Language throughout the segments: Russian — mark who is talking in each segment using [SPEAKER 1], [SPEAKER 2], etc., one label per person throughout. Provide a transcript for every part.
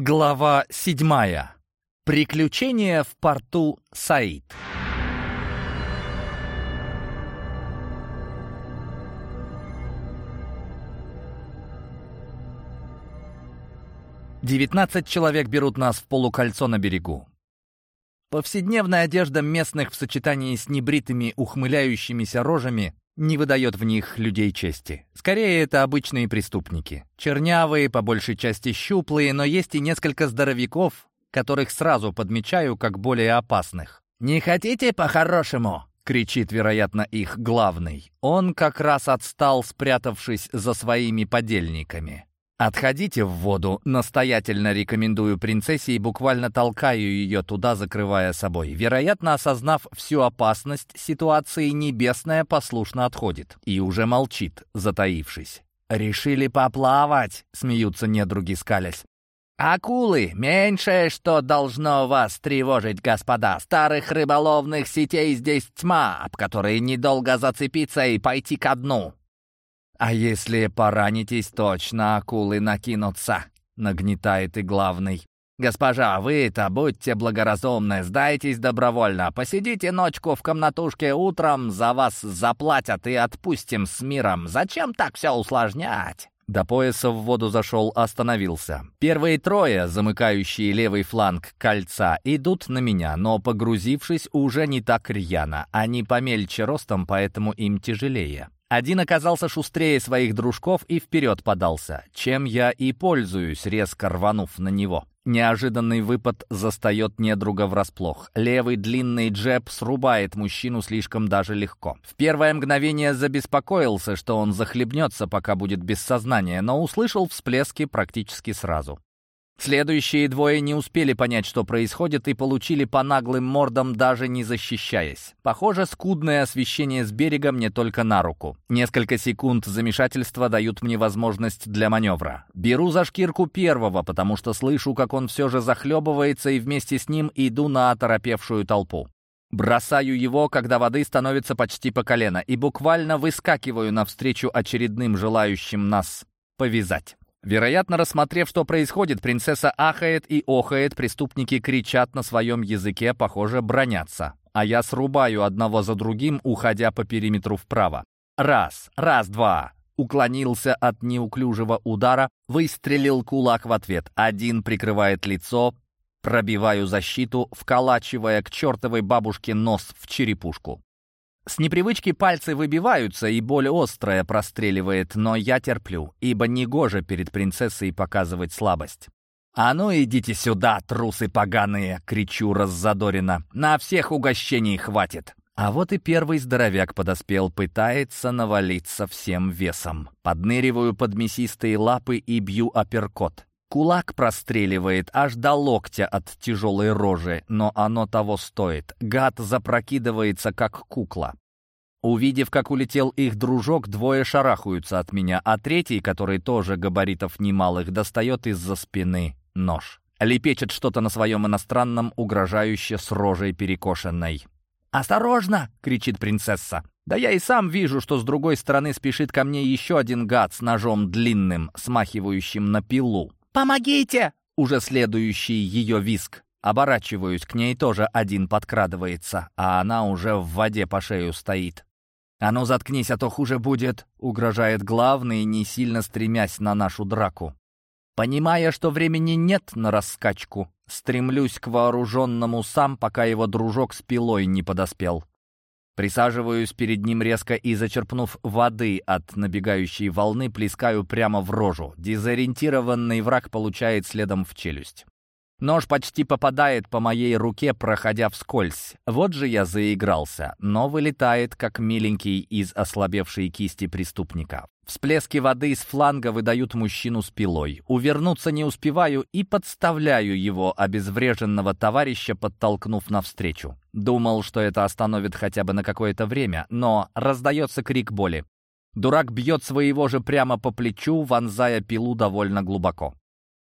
[SPEAKER 1] Глава седьмая. Приключения в порту Саид. Девятнадцать человек берут нас в полукольцо на берегу. Повседневная одежда местных в сочетании с небритыми ухмыляющимися рожами не выдает в них людей чести. Скорее, это обычные преступники. Чернявые, по большей части щуплые, но есть и несколько здоровяков, которых сразу подмечаю как более опасных. «Не хотите по-хорошему?» — кричит, вероятно, их главный. Он как раз отстал, спрятавшись за своими подельниками. «Отходите в воду», — настоятельно рекомендую принцессе и буквально толкаю ее туда, закрывая собой. Вероятно, осознав всю опасность ситуации, Небесная послушно отходит и уже молчит, затаившись. «Решили поплавать», — смеются недруги, скалясь. «Акулы! Меньшее, что должно вас тревожить, господа. Старых рыболовных сетей здесь тьма, об которые недолго зацепиться и пойти ко дну. «А если поранитесь, точно акулы накинутся», — нагнетает и главный. «Госпожа, вы-то будьте благоразумны, сдайтесь добровольно. Посидите ночку в комнатушке, утром за вас заплатят и отпустим с миром. Зачем так все усложнять?» До пояса в воду зашел, остановился. Первые трое, замыкающие левый фланг кольца, идут на меня, но, погрузившись, уже не так рьяно. Они помельче ростом, поэтому им тяжелее. Один оказался шустрее своих дружков и вперед подался, чем я и пользуюсь, резко рванув на него. Неожиданный выпад застает недруга врасплох. Левый длинный джеб срубает мужчину слишком даже легко. В первое мгновение забеспокоился, что он захлебнется, пока будет без сознания, но услышал всплески практически сразу. Следующие двое не успели понять, что происходит, и получили по наглым мордам, даже не защищаясь. Похоже, скудное освещение с берега мне только на руку. Несколько секунд замешательства дают мне возможность для маневра. Беру за шкирку первого, потому что слышу, как он все же захлебывается, и вместе с ним иду на оторопевшую толпу. Бросаю его, когда воды становится почти по колено, и буквально выскакиваю навстречу очередным желающим нас повязать. Вероятно, рассмотрев, что происходит, принцесса ахает и охает, преступники кричат на своем языке, похоже, бронятся. А я срубаю одного за другим, уходя по периметру вправо. Раз, раз-два. Уклонился от неуклюжего удара, выстрелил кулак в ответ. Один прикрывает лицо, пробиваю защиту, вколачивая к чертовой бабушке нос в черепушку. С непривычки пальцы выбиваются, и боль острая простреливает, но я терплю, ибо негоже перед принцессой показывать слабость. «А ну идите сюда, трусы поганые!» — кричу раззадоренно. «На всех угощений хватит!» А вот и первый здоровяк подоспел, пытается навалиться всем весом. Подныриваю под мясистые лапы и бью апперкот. Кулак простреливает аж до локтя от тяжелой рожи, но оно того стоит. Гад запрокидывается, как кукла. Увидев, как улетел их дружок, двое шарахаются от меня, а третий, который тоже габаритов немалых, достает из-за спины нож. Лепечет что-то на своем иностранном, угрожающе с рожей перекошенной. «Осторожно!» — кричит принцесса. Да я и сам вижу, что с другой стороны спешит ко мне еще один гад с ножом длинным, смахивающим на пилу. «Помогите!» Уже следующий ее виск. Оборачиваюсь, к ней тоже один подкрадывается, а она уже в воде по шею стоит. «А ну заткнись, а то хуже будет», — угрожает главный, не сильно стремясь на нашу драку. Понимая, что времени нет на раскачку, стремлюсь к вооруженному сам, пока его дружок с пилой не подоспел. Присаживаюсь перед ним резко и, зачерпнув воды от набегающей волны, плескаю прямо в рожу. Дезориентированный враг получает следом в челюсть. Нож почти попадает по моей руке, проходя вскользь. Вот же я заигрался, но вылетает, как миленький из ослабевшей кисти преступника. Всплески воды из фланга выдают мужчину с пилой. Увернуться не успеваю и подставляю его обезвреженного товарища, подтолкнув навстречу. Думал, что это остановит хотя бы на какое-то время, но раздается крик боли. Дурак бьет своего же прямо по плечу, вонзая пилу довольно глубоко.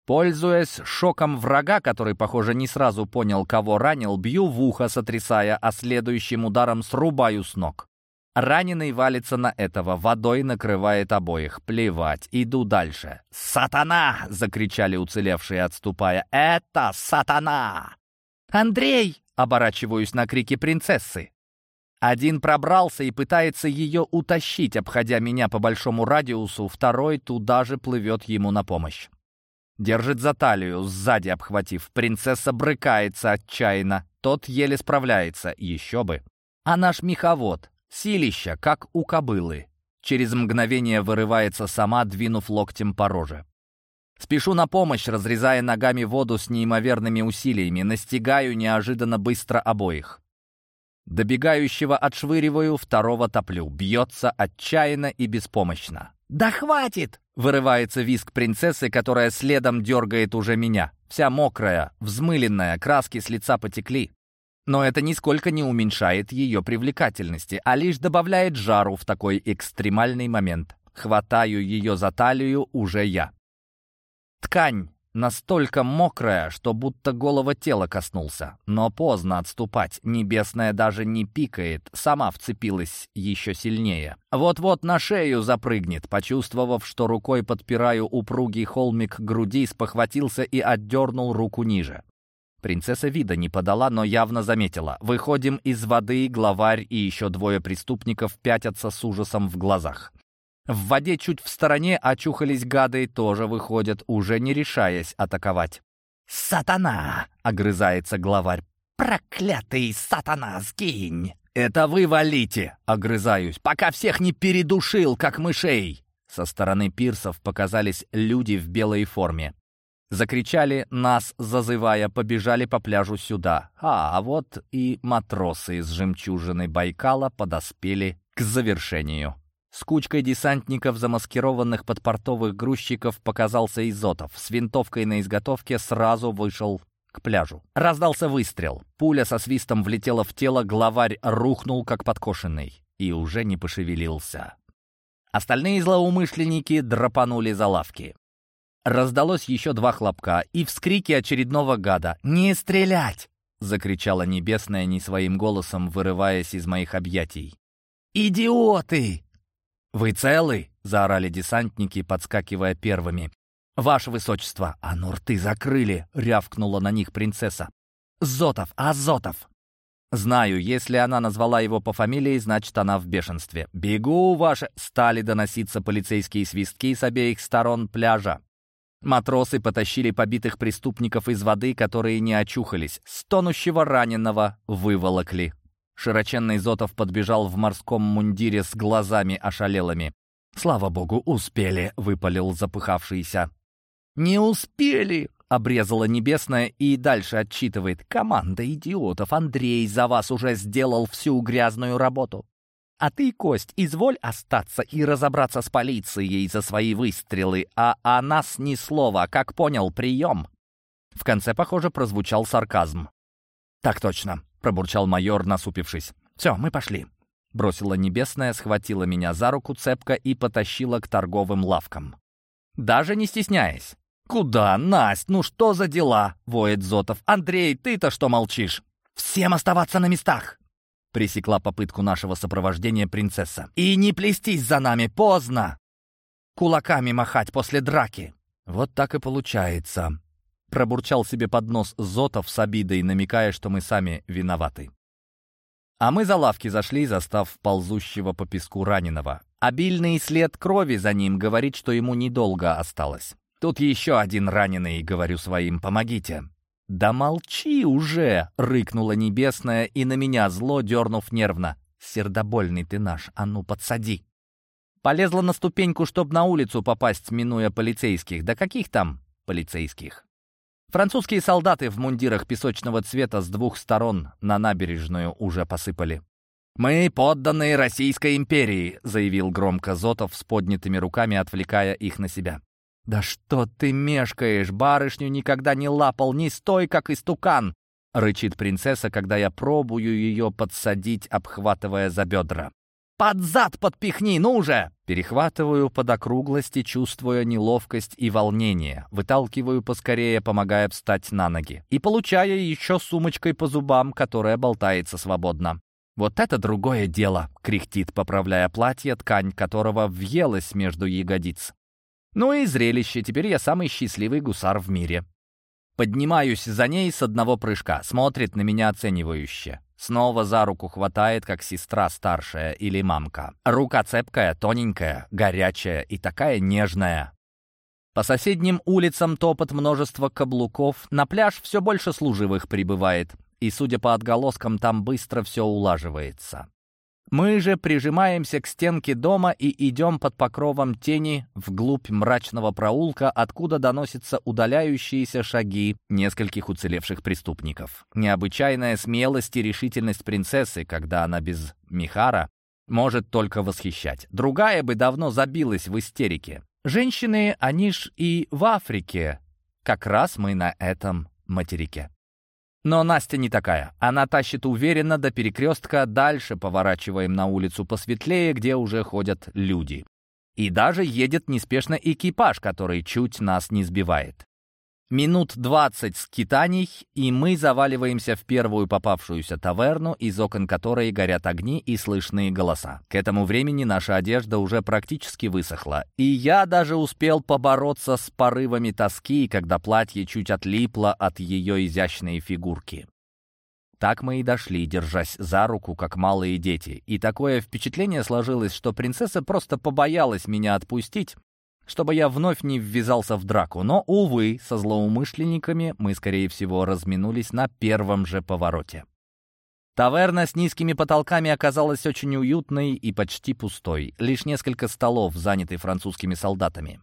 [SPEAKER 1] Пользуясь шоком врага, который, похоже, не сразу понял, кого ранил, бью в ухо, сотрясая, а следующим ударом срубаю с ног. Раненый валится на этого, водой накрывает обоих. Плевать, иду дальше. «Сатана!» — закричали уцелевшие, отступая. «Это сатана!» «Андрей!» — оборачиваюсь на крики принцессы. Один пробрался и пытается ее утащить, обходя меня по большому радиусу, второй туда же плывет ему на помощь. Держит за талию, сзади обхватив. Принцесса брыкается отчаянно. Тот еле справляется, еще бы. А наш меховод, силища, как у кобылы. Через мгновение вырывается сама, двинув локтем по роже. Спешу на помощь, разрезая ногами воду с неимоверными усилиями, настигаю неожиданно быстро обоих. Добегающего отшвыриваю, второго топлю. Бьется отчаянно и беспомощно. «Да хватит!» — вырывается виск принцессы, которая следом дергает уже меня. Вся мокрая, взмыленная, краски с лица потекли. Но это нисколько не уменьшает ее привлекательности, а лишь добавляет жару в такой экстремальный момент. Хватаю ее за талию уже я. Ткань Настолько мокрая, что будто голого тела коснулся. Но поздно отступать. Небесная даже не пикает, сама вцепилась еще сильнее. Вот-вот на шею запрыгнет. Почувствовав, что рукой подпираю упругий холмик груди, спохватился и отдернул руку ниже. Принцесса вида не подала, но явно заметила. Выходим из воды, главарь и еще двое преступников пятятся с ужасом в глазах. В воде чуть в стороне очухались гады, тоже выходят, уже не решаясь атаковать. «Сатана!» — огрызается главарь. «Проклятый сатана, сгинь!» «Это вы валите!» — огрызаюсь. «Пока всех не передушил, как мышей!» Со стороны пирсов показались люди в белой форме. Закричали, нас зазывая, побежали по пляжу сюда. А, а вот и матросы из жемчужины Байкала подоспели к завершению. С кучкой десантников, замаскированных под портовых грузчиков, показался Изотов. С винтовкой на изготовке сразу вышел к пляжу. Раздался выстрел. Пуля со свистом влетела в тело, главарь рухнул, как подкошенный, и уже не пошевелился. Остальные злоумышленники драпанули за лавки. Раздалось еще два хлопка и вскрики очередного гада. «Не стрелять!» — закричала Небесная не своим голосом, вырываясь из моих объятий. «Идиоты!» «Вы целы?» — заорали десантники, подскакивая первыми. «Ваше высочество!» «А закрыли!» — рявкнула на них принцесса. «Зотов! Азотов!» Знаю, если она назвала его по фамилии, значит, она в бешенстве. «Бегу, ваше!» — стали доноситься полицейские свистки с обеих сторон пляжа. Матросы потащили побитых преступников из воды, которые не очухались. Стонущего раненого выволокли. Широченный Зотов подбежал в морском мундире с глазами ошалелыми. «Слава богу, успели!» — выпалил запыхавшийся. «Не успели!» — обрезала Небесная и дальше отчитывает. «Команда идиотов! Андрей за вас уже сделал всю грязную работу!» А ты, Кость, изволь остаться и разобраться с полицией за свои выстрелы, а о нас ни слова, как понял, прием!» В конце, похоже, прозвучал сарказм. «Так точно. — пробурчал майор, насупившись. «Все, мы пошли». Бросила небесная, схватила меня за руку цепко и потащила к торговым лавкам. Даже не стесняясь. «Куда, Насть? Ну что за дела?» — воет Зотов. «Андрей, ты-то что молчишь?» «Всем оставаться на местах!» — пресекла попытку нашего сопровождения принцесса. «И не плестись за нами, поздно! Кулаками махать после драки!» Вот так и получается. Пробурчал себе под нос Зотов с обидой, намекая, что мы сами виноваты. А мы за лавки зашли, застав ползущего по песку раненого. Обильный след крови за ним говорит, что ему недолго осталось. Тут еще один раненый, говорю своим, помогите. «Да молчи уже!» — рыкнула небесная и на меня зло дернув нервно. «Сердобольный ты наш, а ну подсади!» Полезла на ступеньку, чтоб на улицу попасть, минуя полицейских. Да каких там полицейских? Французские солдаты в мундирах песочного цвета с двух сторон на набережную уже посыпали. «Мы подданные Российской империи», — заявил громко Зотов с поднятыми руками, отвлекая их на себя. «Да что ты мешкаешь? Барышню никогда не лапал, не стой, как истукан!» — рычит принцесса, когда я пробую ее подсадить, обхватывая за бедра. «Под зад подпихни, ну уже!» Перехватываю под округлости, чувствуя неловкость и волнение. Выталкиваю поскорее, помогая встать на ноги. И получая еще сумочкой по зубам, которая болтается свободно. «Вот это другое дело!» — кряхтит, поправляя платье, ткань которого въелась между ягодиц. «Ну и зрелище, теперь я самый счастливый гусар в мире». Поднимаюсь за ней с одного прыжка, смотрит на меня оценивающе. Снова за руку хватает, как сестра старшая или мамка. Рука цепкая, тоненькая, горячая и такая нежная. По соседним улицам топот множества каблуков, на пляж все больше служивых прибывает, и, судя по отголоскам, там быстро все улаживается. Мы же прижимаемся к стенке дома и идем под покровом тени вглубь мрачного проулка, откуда доносятся удаляющиеся шаги нескольких уцелевших преступников. Необычайная смелость и решительность принцессы, когда она без Михара, может только восхищать. Другая бы давно забилась в истерике. Женщины, они ж и в Африке. Как раз мы на этом материке. Но Настя не такая. Она тащит уверенно до перекрестка, дальше поворачиваем на улицу посветлее, где уже ходят люди. И даже едет неспешно экипаж, который чуть нас не сбивает. Минут двадцать скитаний, и мы заваливаемся в первую попавшуюся таверну, из окон которой горят огни и слышные голоса. К этому времени наша одежда уже практически высохла, и я даже успел побороться с порывами тоски, когда платье чуть отлипло от ее изящной фигурки. Так мы и дошли, держась за руку, как малые дети. И такое впечатление сложилось, что принцесса просто побоялась меня отпустить, чтобы я вновь не ввязался в драку. Но, увы, со злоумышленниками мы, скорее всего, разминулись на первом же повороте. Таверна с низкими потолками оказалась очень уютной и почти пустой. Лишь несколько столов, заняты французскими солдатами.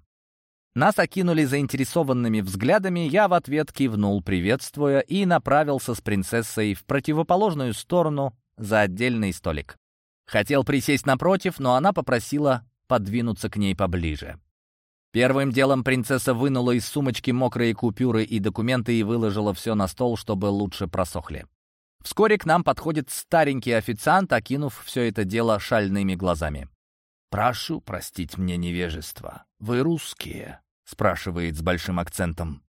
[SPEAKER 1] Нас окинули заинтересованными взглядами, я в ответ кивнул, приветствуя, и направился с принцессой в противоположную сторону за отдельный столик. Хотел присесть напротив, но она попросила подвинуться к ней поближе. Первым делом принцесса вынула из сумочки мокрые купюры и документы и выложила все на стол, чтобы лучше просохли. Вскоре к нам подходит старенький официант, окинув все это дело шальными глазами. «Прошу простить мне невежество. Вы русские?» — спрашивает с большим акцентом.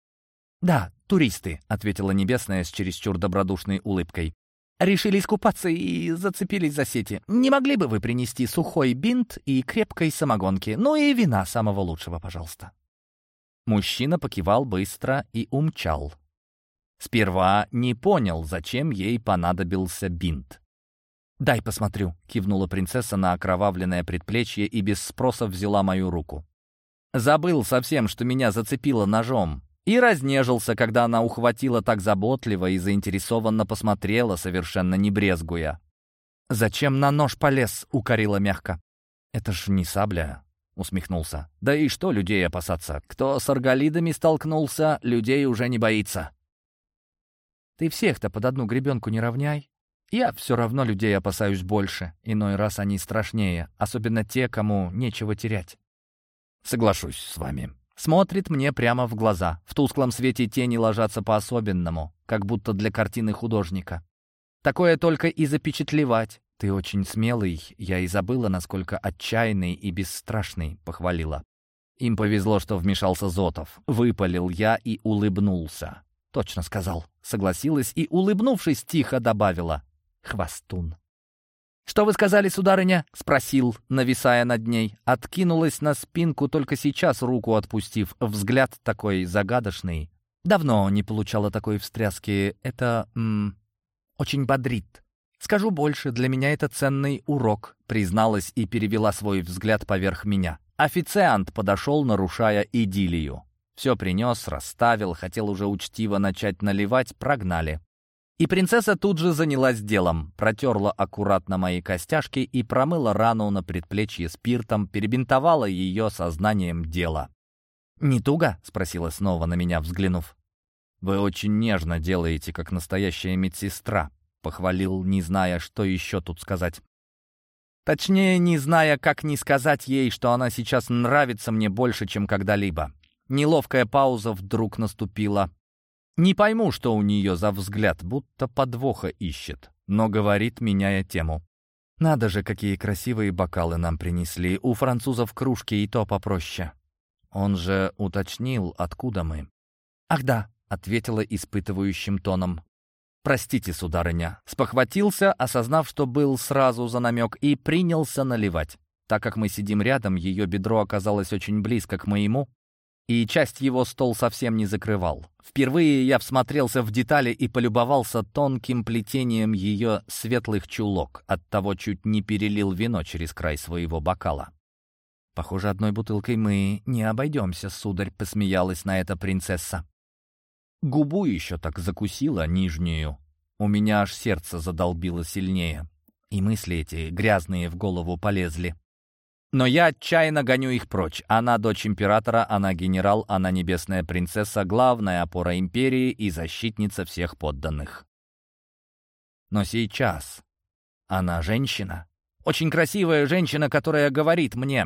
[SPEAKER 1] «Да, туристы», — ответила Небесная с чересчур добродушной улыбкой. Решили искупаться и зацепились за сети. Не могли бы вы принести сухой бинт и крепкой самогонки? Ну и вина самого лучшего, пожалуйста». Мужчина покивал быстро и умчал. Сперва не понял, зачем ей понадобился бинт. «Дай посмотрю», — кивнула принцесса на окровавленное предплечье и без спроса взяла мою руку. Забыл совсем, что меня зацепило ножом и разнежился, когда она ухватила так заботливо и заинтересованно посмотрела, совершенно не брезгуя. «Зачем на нож полез?» — укорила мягко. «Это ж не сабля», — усмехнулся. «Да и что людей опасаться? Кто с арголидами столкнулся, людей уже не боится». «Ты всех-то под одну гребенку не равняй. Я все равно людей опасаюсь больше. Иной раз они страшнее, особенно те, кому нечего терять». «Соглашусь с вами», Смотрит мне прямо в глаза. В тусклом свете тени ложатся по-особенному, как будто для картины художника. Такое только и запечатлевать. Ты очень смелый, я и забыла, насколько отчаянный и бесстрашный, похвалила. Им повезло, что вмешался Зотов. Выпалил я и улыбнулся. Точно сказал. Согласилась и, улыбнувшись, тихо добавила. Хвостун. «Что вы сказали, сударыня?» — спросил, нависая над ней. Откинулась на спинку, только сейчас руку отпустив. Взгляд такой загадочный. Давно не получала такой встряски. Это... М, очень бодрит. Скажу больше, для меня это ценный урок, призналась и перевела свой взгляд поверх меня. Официант подошел, нарушая идиллию. Все принес, расставил, хотел уже учтиво начать наливать, прогнали. И принцесса тут же занялась делом, протерла аккуратно мои костяшки и промыла рану на предплечье спиртом, перебинтовала ее сознанием дела. «Не туго?» — спросила снова на меня, взглянув. «Вы очень нежно делаете, как настоящая медсестра», — похвалил, не зная, что еще тут сказать. Точнее, не зная, как не сказать ей, что она сейчас нравится мне больше, чем когда-либо. Неловкая пауза вдруг наступила. Не пойму, что у нее за взгляд, будто подвоха ищет, но говорит, меняя тему. «Надо же, какие красивые бокалы нам принесли. У французов кружки и то попроще». Он же уточнил, откуда мы. «Ах да», — ответила испытывающим тоном. «Простите, сударыня», спохватился, осознав, что был сразу за намек, и принялся наливать. Так как мы сидим рядом, ее бедро оказалось очень близко к моему, и часть его стол совсем не закрывал. Впервые я всмотрелся в детали и полюбовался тонким плетением ее светлых чулок, оттого чуть не перелил вино через край своего бокала. «Похоже, одной бутылкой мы не обойдемся, сударь», — посмеялась на это принцесса. Губу еще так закусила, нижнюю. У меня аж сердце задолбило сильнее. И мысли эти грязные в голову полезли. Но я отчаянно гоню их прочь. Она дочь императора, она генерал, она небесная принцесса, главная опора империи и защитница всех подданных. Но сейчас она женщина. Очень красивая женщина, которая говорит мне,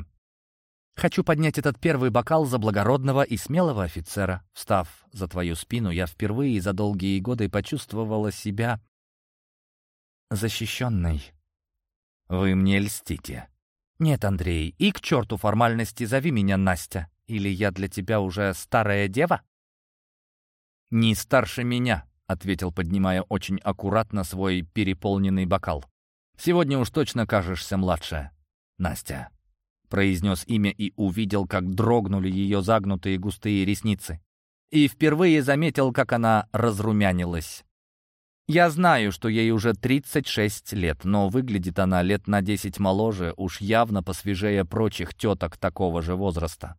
[SPEAKER 1] «Хочу поднять этот первый бокал за благородного и смелого офицера». Встав за твою спину, я впервые за долгие годы почувствовала себя защищенной. «Вы мне льстите», «Нет, Андрей, и к черту формальности зови меня Настя. Или я для тебя уже старая дева?» «Не старше меня», — ответил, поднимая очень аккуратно свой переполненный бокал. «Сегодня уж точно кажешься младше, Настя», — произнес имя и увидел, как дрогнули ее загнутые густые ресницы. И впервые заметил, как она разрумянилась. Я знаю, что ей уже 36 лет, но выглядит она лет на 10 моложе, уж явно посвежее прочих теток такого же возраста.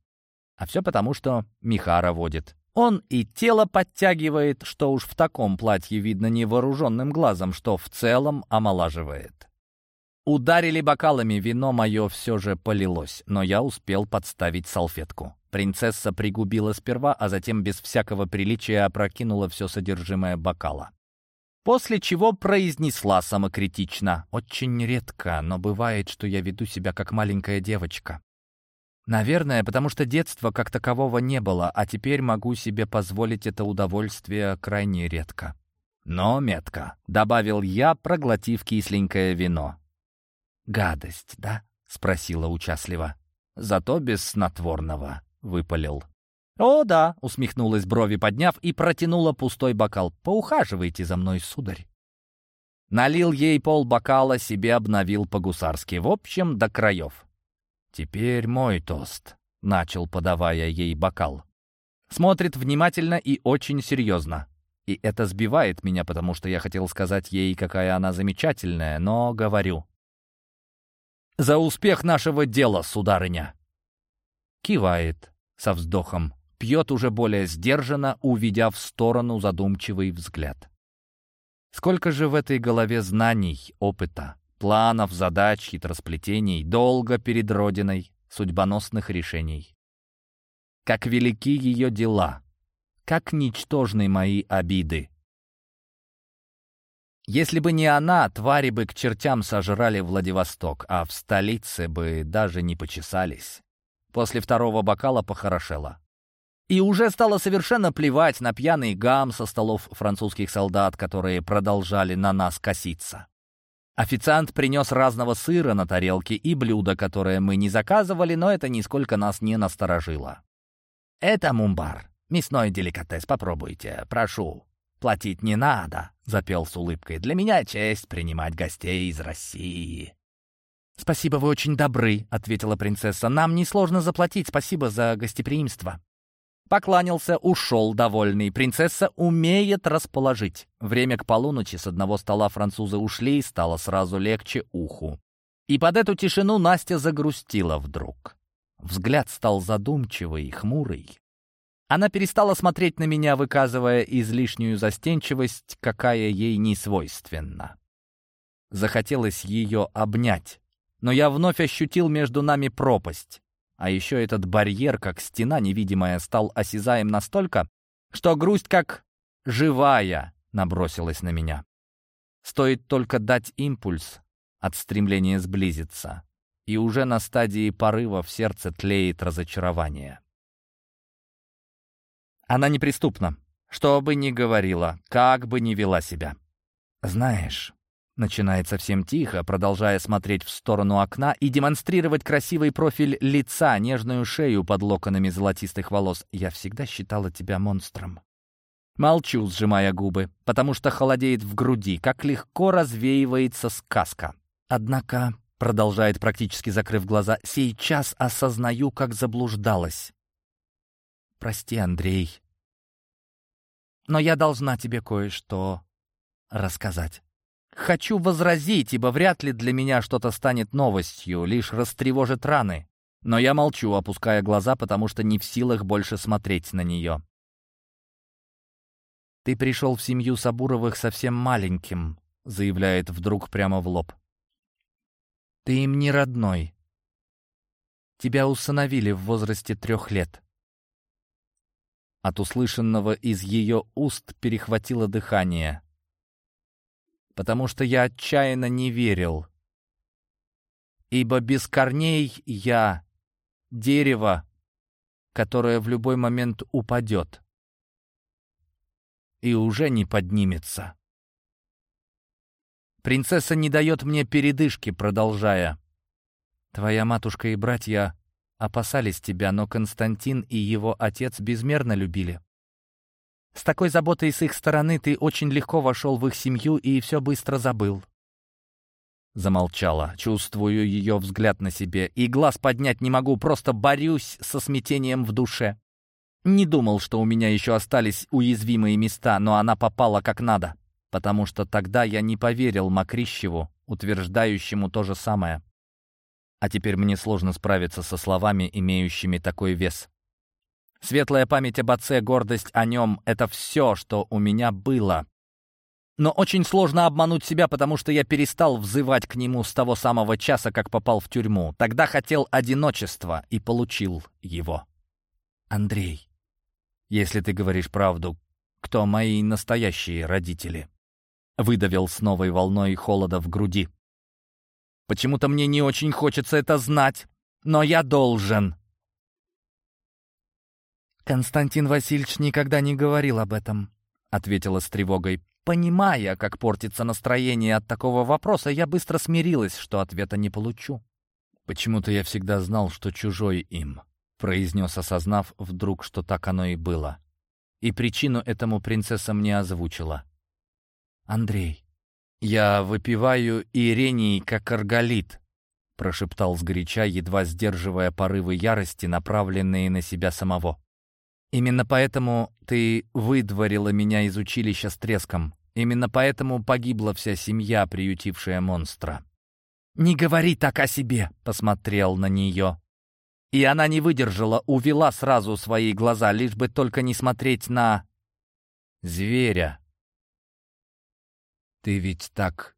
[SPEAKER 1] А все потому, что Михара водит. Он и тело подтягивает, что уж в таком платье видно невооруженным глазом, что в целом омолаживает. Ударили бокалами, вино мое все же полилось, но я успел подставить салфетку. Принцесса пригубила сперва, а затем без всякого приличия опрокинула все содержимое бокала. После чего произнесла самокритично. «Очень редко, но бывает, что я веду себя как маленькая девочка. Наверное, потому что детства как такового не было, а теперь могу себе позволить это удовольствие крайне редко. Но метко», — добавил я, проглотив кисленькое вино. «Гадость, да?» — спросила участливо. «Зато без снотворного», — выпалил. «О, да», — усмехнулась брови подняв и протянула пустой бокал. «Поухаживайте за мной, сударь». Налил ей пол бокала, себе обновил по-гусарски. В общем, до краев. «Теперь мой тост», — начал, подавая ей бокал. Смотрит внимательно и очень серьезно. И это сбивает меня, потому что я хотел сказать ей, какая она замечательная, но говорю. «За успех нашего дела, сударыня!» Кивает со вздохом пьет уже более сдержанно, увидя в сторону задумчивый взгляд. Сколько же в этой голове знаний, опыта, планов, задач, хитросплетений, долго перед Родиной, судьбоносных решений. Как велики ее дела, как ничтожны мои обиды. Если бы не она, твари бы к чертям сожрали Владивосток, а в столице бы даже не почесались. После второго бокала похорошело. И уже стало совершенно плевать на пьяный гам со столов французских солдат, которые продолжали на нас коситься. Официант принес разного сыра на тарелке и блюда, которые мы не заказывали, но это нисколько нас не насторожило. «Это мумбар. Мясной деликатес, попробуйте. Прошу. Платить не надо», — запел с улыбкой. «Для меня честь принимать гостей из России». «Спасибо, вы очень добры», — ответила принцесса. «Нам несложно заплатить. Спасибо за гостеприимство». Покланялся, ушел довольный. Принцесса умеет расположить. Время к полуночи с одного стола французы ушли, и стало сразу легче уху. И под эту тишину Настя загрустила вдруг. Взгляд стал задумчивый, хмурый. Она перестала смотреть на меня, выказывая излишнюю застенчивость, какая ей не свойственна. Захотелось ее обнять, но я вновь ощутил между нами пропасть. А еще этот барьер, как стена невидимая, стал осязаем настолько, что грусть как живая набросилась на меня. Стоит только дать импульс от стремления сблизиться, и уже на стадии порыва в сердце тлеет разочарование. Она неприступна, что бы ни говорила, как бы ни вела себя. Знаешь, Начинает совсем тихо, продолжая смотреть в сторону окна и демонстрировать красивый профиль лица, нежную шею под локонами золотистых волос. «Я всегда считала тебя монстром. Молчу, сжимая губы, потому что холодеет в груди, как легко развеивается сказка. Однако, продолжает практически закрыв глаза, сейчас осознаю, как заблуждалась. Прости, Андрей, но я должна тебе кое-что рассказать. Хочу возразить, ибо вряд ли для меня что-то станет новостью, лишь растревожит раны. Но я молчу, опуская глаза, потому что не в силах больше смотреть на нее. «Ты пришел в семью Сабуровых совсем маленьким», — заявляет вдруг прямо в лоб. «Ты им не родной. Тебя усыновили в возрасте трех лет». От услышанного из ее уст перехватило дыхание. Потому что я отчаянно не верил. Ибо без корней я — дерево, которое в любой момент упадет и уже не поднимется. Принцесса не дает мне передышки, продолжая. Твоя матушка и братья опасались тебя, но Константин и его отец безмерно любили. С такой заботой с их стороны ты очень легко вошел в их семью и все быстро забыл. Замолчала, чувствую ее взгляд на себе, и глаз поднять не могу, просто борюсь со смятением в душе. Не думал, что у меня еще остались уязвимые места, но она попала как надо, потому что тогда я не поверил Макрищеву, утверждающему то же самое. А теперь мне сложно справиться со словами, имеющими такой вес. Светлая память об отце, гордость о нем — это все, что у меня было. Но очень сложно обмануть себя, потому что я перестал взывать к нему с того самого часа, как попал в тюрьму. Тогда хотел одиночества и получил его. Андрей, если ты говоришь правду, кто мои настоящие родители? Выдавил с новой волной холода в груди. Почему-то мне не очень хочется это знать, но я должен. Константин Васильевич никогда не говорил об этом, ответила с тревогой. Понимая, как портится настроение от такого вопроса, я быстро смирилась, что ответа не получу. Почему-то я всегда знал, что чужой им, произнес, осознав вдруг, что так оно и было. И причину этому принцесса мне озвучила. Андрей, «Я выпиваю Ирений, как арголит», — прошептал сгоряча, едва сдерживая порывы ярости, направленные на себя самого. «Именно поэтому ты выдворила меня из училища с треском. Именно поэтому погибла вся семья, приютившая монстра». «Не говори так о себе», — посмотрел на нее. И она не выдержала, увела сразу свои глаза, лишь бы только не смотреть на... зверя, «Ты ведь так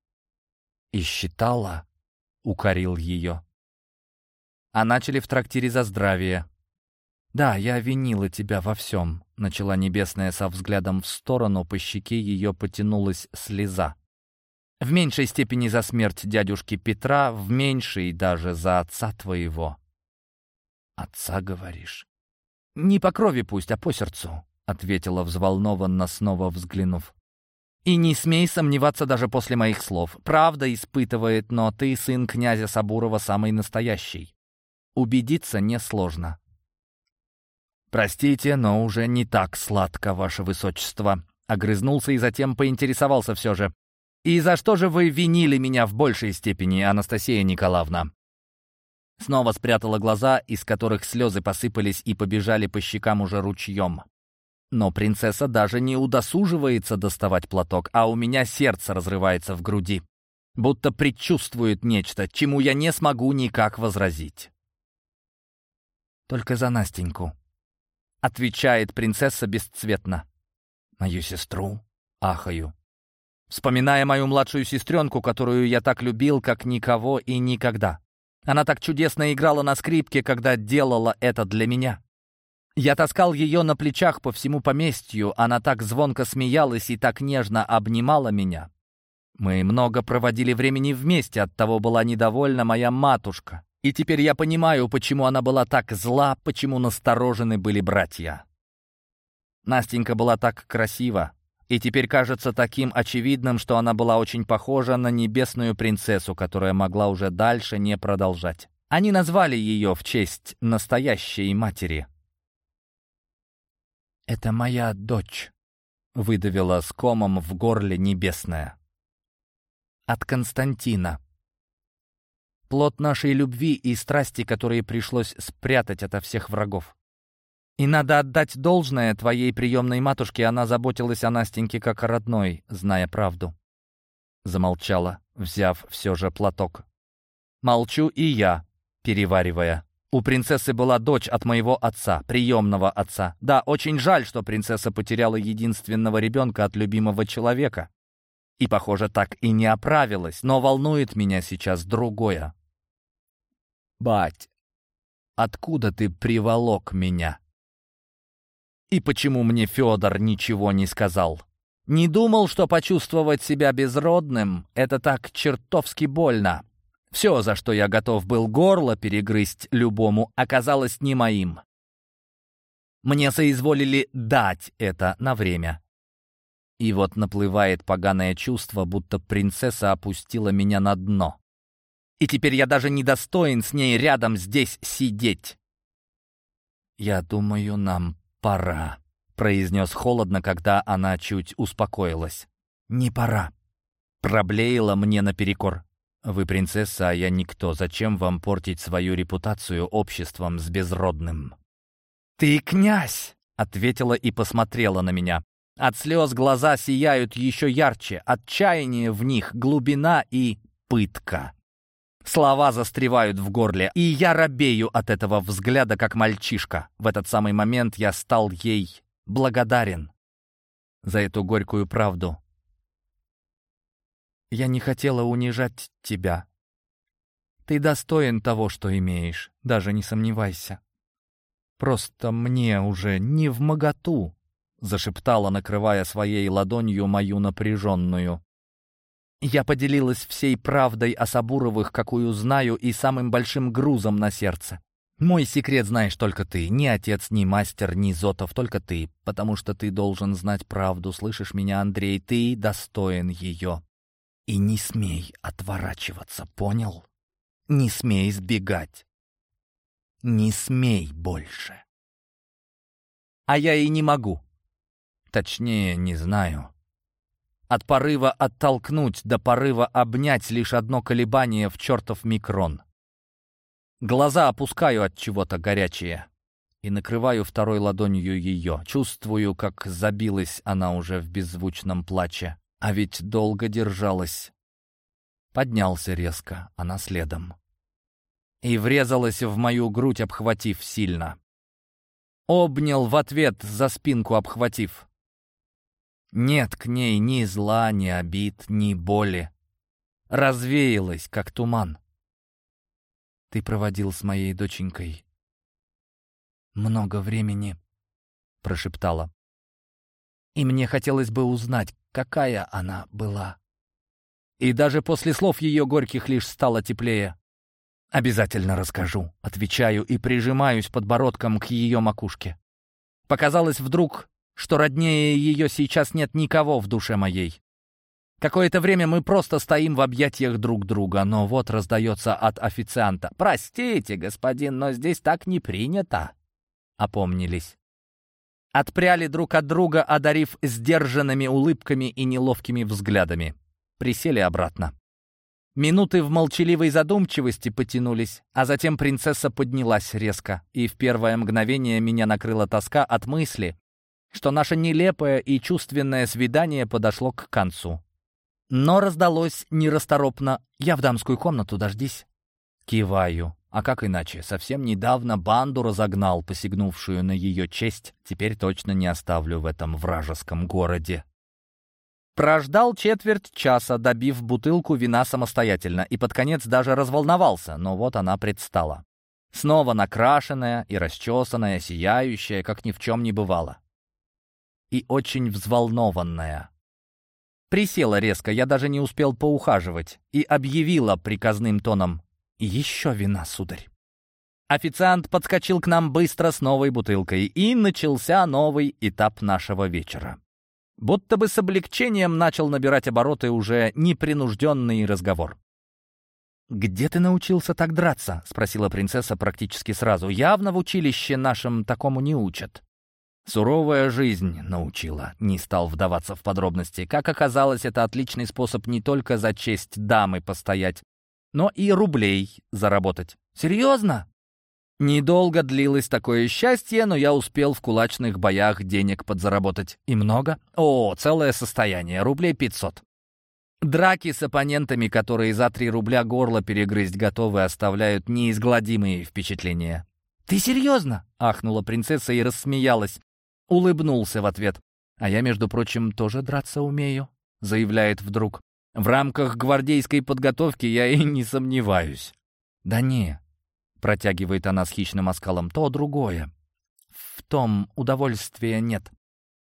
[SPEAKER 1] и считала?» — укорил ее. А начали в трактире за здравие. «Да, я винила тебя во всем», — начала Небесная со взглядом в сторону, по щеке ее потянулась слеза. «В меньшей степени за смерть дядюшки Петра, в меньшей даже за отца твоего». «Отца, говоришь?» «Не по крови пусть, а по сердцу», — ответила взволнованно, снова взглянув. И не смей сомневаться даже после моих слов. Правда испытывает, но ты, сын князя Сабурова, самый настоящий. Убедиться несложно. «Простите, но уже не так сладко, ваше высочество», — огрызнулся и затем поинтересовался все же. «И за что же вы винили меня в большей степени, Анастасия Николаевна?» Снова спрятала глаза, из которых слезы посыпались и побежали по щекам уже ручьем. Но принцесса даже не удосуживается доставать платок, а у меня сердце разрывается в груди. Будто предчувствует нечто, чему я не смогу никак возразить. «Только за Настеньку», — отвечает принцесса бесцветно. «Мою сестру?» — ахаю. Вспоминая мою младшую сестренку, которую я так любил, как никого и никогда. Она так чудесно играла на скрипке, когда делала это для меня. Я таскал ее на плечах по всему поместью, она так звонко смеялась и так нежно обнимала меня. Мы много проводили времени вместе, оттого была недовольна моя матушка. И теперь я понимаю, почему она была так зла, почему насторожены были братья. Настенька была так красива, и теперь кажется таким очевидным, что она была очень похожа на небесную принцессу, которая могла уже дальше не продолжать. Они назвали ее в честь настоящей матери — «Это моя дочь», — выдавила с комом в горле небесная. «От Константина. Плод нашей любви и страсти, которые пришлось спрятать ото всех врагов. И надо отдать должное твоей приемной матушке, она заботилась о Настеньке как о родной, зная правду». Замолчала, взяв все же платок. Молчу и я, переваривая. У принцессы была дочь от моего отца, приемного отца. Да, очень жаль, что принцесса потеряла единственного ребенка от любимого человека. И, похоже, так и не оправилась, но волнует меня сейчас другое. «Бать, откуда ты приволок меня?» «И почему мне Федор ничего не сказал?» «Не думал, что почувствовать себя безродным — это так чертовски больно. Все, за что я готов был горло перегрызть любому, оказалось не моим. Мне соизволили дать это на время. И вот наплывает поганое чувство, будто принцесса опустила меня на дно. И теперь я даже не достоин с ней рядом здесь сидеть. «Я думаю, нам пора», — произнес холодно, когда она чуть успокоилась. «Не пора», — проблеяла мне наперекор. «Вы принцесса, а я никто. Зачем вам портить свою репутацию обществом с безродным?» «Ты князь!» — ответила и посмотрела на меня. От слез глаза сияют еще ярче, отчаяние в них, глубина и пытка. Слова застревают в горле, и я робею от этого взгляда, как мальчишка. В этот самый момент я стал ей благодарен за эту горькую правду, я не хотела унижать тебя. Ты достоин того, что имеешь, даже не сомневайся. Просто мне уже не в моготу, зашептала, накрывая своей ладонью мою напряженную. Я поделилась всей правдой о Сабуровых, какую знаю, и самым большим грузом на сердце. Мой секрет знаешь только ты, ни отец, ни мастер, ни Зотов, только ты, потому что ты должен знать правду, слышишь меня, Андрей, ты достоин ее. И не смей отворачиваться, понял? Не смей сбегать. Не смей больше. А я и не могу. Точнее, не знаю. От порыва оттолкнуть до порыва обнять лишь одно колебание в чертов микрон. Глаза опускаю от чего-то горячее и накрываю второй ладонью ее. Чувствую, как забилась она уже в беззвучном плаче. А ведь долго держалась. Поднялся резко, она следом. И врезалась в мою грудь, обхватив сильно. Обнял в ответ, за спинку обхватив. Нет к ней ни зла, ни обид, ни боли. Развеялась, как туман. Ты проводил с моей доченькой много времени, прошептала. И мне хотелось бы узнать, какая она была. И даже после слов ее горьких лишь стало теплее. «Обязательно расскажу», — отвечаю и прижимаюсь подбородком к ее макушке. Показалось вдруг, что роднее ее сейчас нет никого в душе моей. Какое-то время мы просто стоим в объятиях друг друга, но вот раздается от официанта. «Простите, господин, но здесь так не принято». Опомнились. Отпряли друг от друга, одарив сдержанными улыбками и неловкими взглядами. Присели обратно. Минуты в молчаливой задумчивости потянулись, а затем принцесса поднялась резко, и в первое мгновение меня накрыла тоска от мысли, что наше нелепое и чувственное свидание подошло к концу. Но раздалось нерасторопно «Я в дамскую комнату, дождись». Киваю. А как иначе? Совсем недавно банду разогнал, посягнувшую на ее честь. Теперь точно не оставлю в этом вражеском городе. Прождал четверть часа, добив бутылку вина самостоятельно, и под конец даже разволновался, но вот она предстала. Снова накрашенная и расчесанная, сияющая, как ни в чем не бывало. И очень взволнованная. Присела резко, я даже не успел поухаживать, и объявила приказным тоном «Еще вина, сударь». Официант подскочил к нам быстро с новой бутылкой, и начался новый этап нашего вечера. Будто бы с облегчением начал набирать обороты уже непринужденный разговор. «Где ты научился так драться?» — спросила принцесса практически сразу. «Явно в училище нашем такому не учат». Суровая жизнь научила, не стал вдаваться в подробности. Как оказалось, это отличный способ не только за честь дамы постоять, но и рублей заработать. Серьезно? Недолго длилось такое счастье, но я успел в кулачных боях денег подзаработать. И много? О, целое состояние, рублей 500. Драки с оппонентами, которые за 3 рубля горло перегрызть готовы, оставляют неизгладимые впечатления. «Ты серьезно?» — ахнула принцесса и рассмеялась. Улыбнулся в ответ. «А я, между прочим, тоже драться умею», — заявляет вдруг. «В рамках гвардейской подготовки я и не сомневаюсь». «Да не», — протягивает она с хищным оскалом, — «то другое. В том удовольствия нет.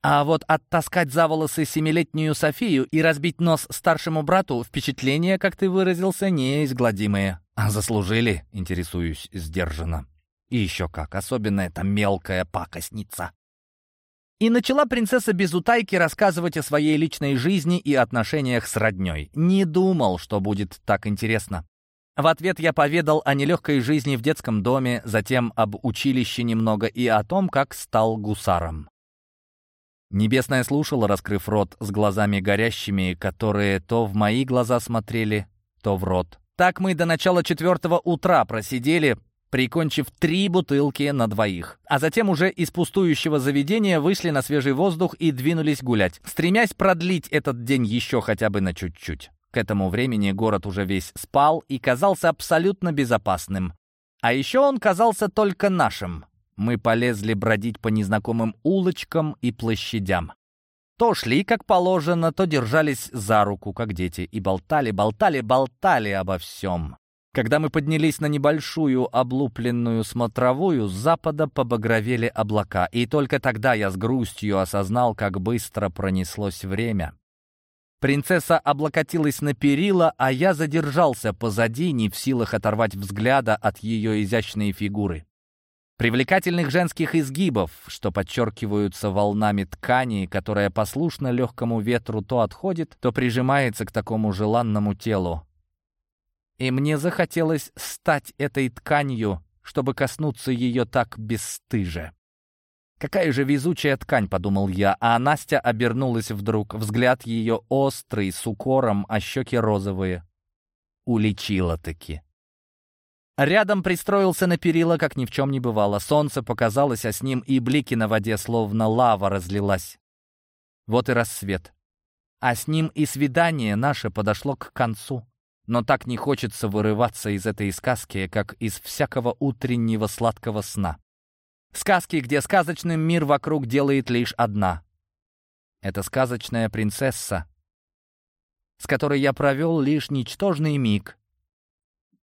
[SPEAKER 1] А вот оттаскать за волосы семилетнюю Софию и разбить нос старшему брату впечатления, как ты выразился, неизгладимые. А заслужили, интересуюсь сдержанно. И еще как, особенно эта мелкая пакостница. И начала принцесса без утайки рассказывать о своей личной жизни и отношениях с родней. Не думал, что будет так интересно. В ответ я поведал о нелегкой жизни в детском доме, затем об училище немного и о том, как стал гусаром. Небесная слушала, раскрыв рот с глазами горящими, которые то в мои глаза смотрели, то в рот. Так мы до начала четвертого утра просидели, прикончив три бутылки на двоих. А затем уже из пустующего заведения вышли на свежий воздух и двинулись гулять, стремясь продлить этот день еще хотя бы на чуть-чуть. К этому времени город уже весь спал и казался абсолютно безопасным. А еще он казался только нашим. Мы полезли бродить по незнакомым улочкам и площадям. То шли, как положено, то держались за руку, как дети, и болтали, болтали, болтали обо всем. Когда мы поднялись на небольшую облупленную смотровую, с запада побагровели облака, и только тогда я с грустью осознал, как быстро пронеслось время. Принцесса облокотилась на перила, а я задержался позади, не в силах оторвать взгляда от ее изящной фигуры. Привлекательных женских изгибов, что подчеркиваются волнами ткани, которая послушно легкому ветру то отходит, то прижимается к такому желанному телу и мне захотелось стать этой тканью, чтобы коснуться ее так бесстыже. «Какая же везучая ткань», — подумал я, а Настя обернулась вдруг. Взгляд ее острый, с укором, а щеки розовые. Уличила-таки. Рядом пристроился на перила, как ни в чем не бывало. Солнце показалось, а с ним и блики на воде, словно лава разлилась. Вот и рассвет. А с ним и свидание наше подошло к концу но так не хочется вырываться из этой сказки, как из всякого утреннего сладкого сна. Сказки, где сказочным мир вокруг делает лишь одна. Это сказочная принцесса, с которой я провел лишь ничтожный миг.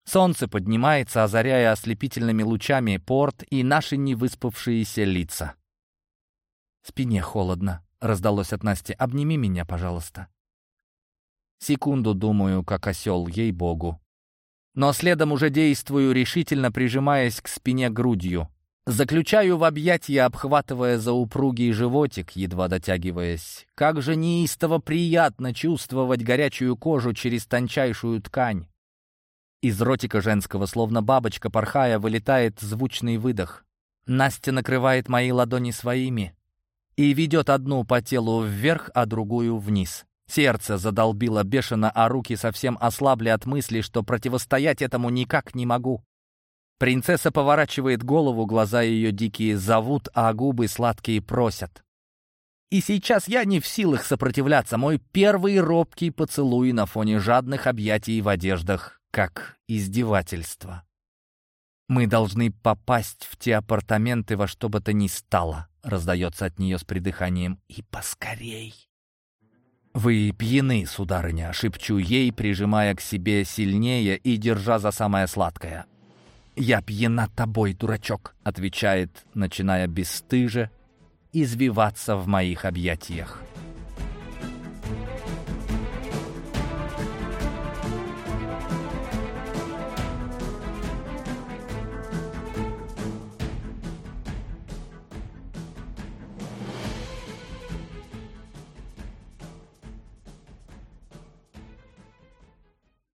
[SPEAKER 1] Солнце поднимается, озаряя ослепительными лучами порт и наши невыспавшиеся лица. «Спине холодно», — раздалось от Насти. «Обними меня, пожалуйста». Секунду думаю, как осел, ей-богу. Но следом уже действую, решительно прижимаясь к спине грудью. Заключаю в объятия, обхватывая за упругий животик, едва дотягиваясь. Как же неистово приятно чувствовать горячую кожу через тончайшую ткань. Из ротика женского, словно бабочка порхая, вылетает звучный выдох. Настя накрывает мои ладони своими и ведет одну по телу вверх, а другую вниз. Сердце задолбило бешено, а руки совсем ослабли от мысли, что противостоять этому никак не могу. Принцесса поворачивает голову, глаза ее дикие зовут, а губы сладкие просят. И сейчас я не в силах сопротивляться. Мой первый робкий поцелуй на фоне жадных объятий в одеждах, как издевательство. «Мы должны попасть в те апартаменты во что бы то ни стало», — раздается от нее с придыханием. «И поскорей». «Вы пьяны, сударыня», — шепчу ей, прижимая к себе сильнее и держа за самое сладкое. «Я пьяна тобой, дурачок», — отвечает, начиная бесстыже извиваться в моих объятиях.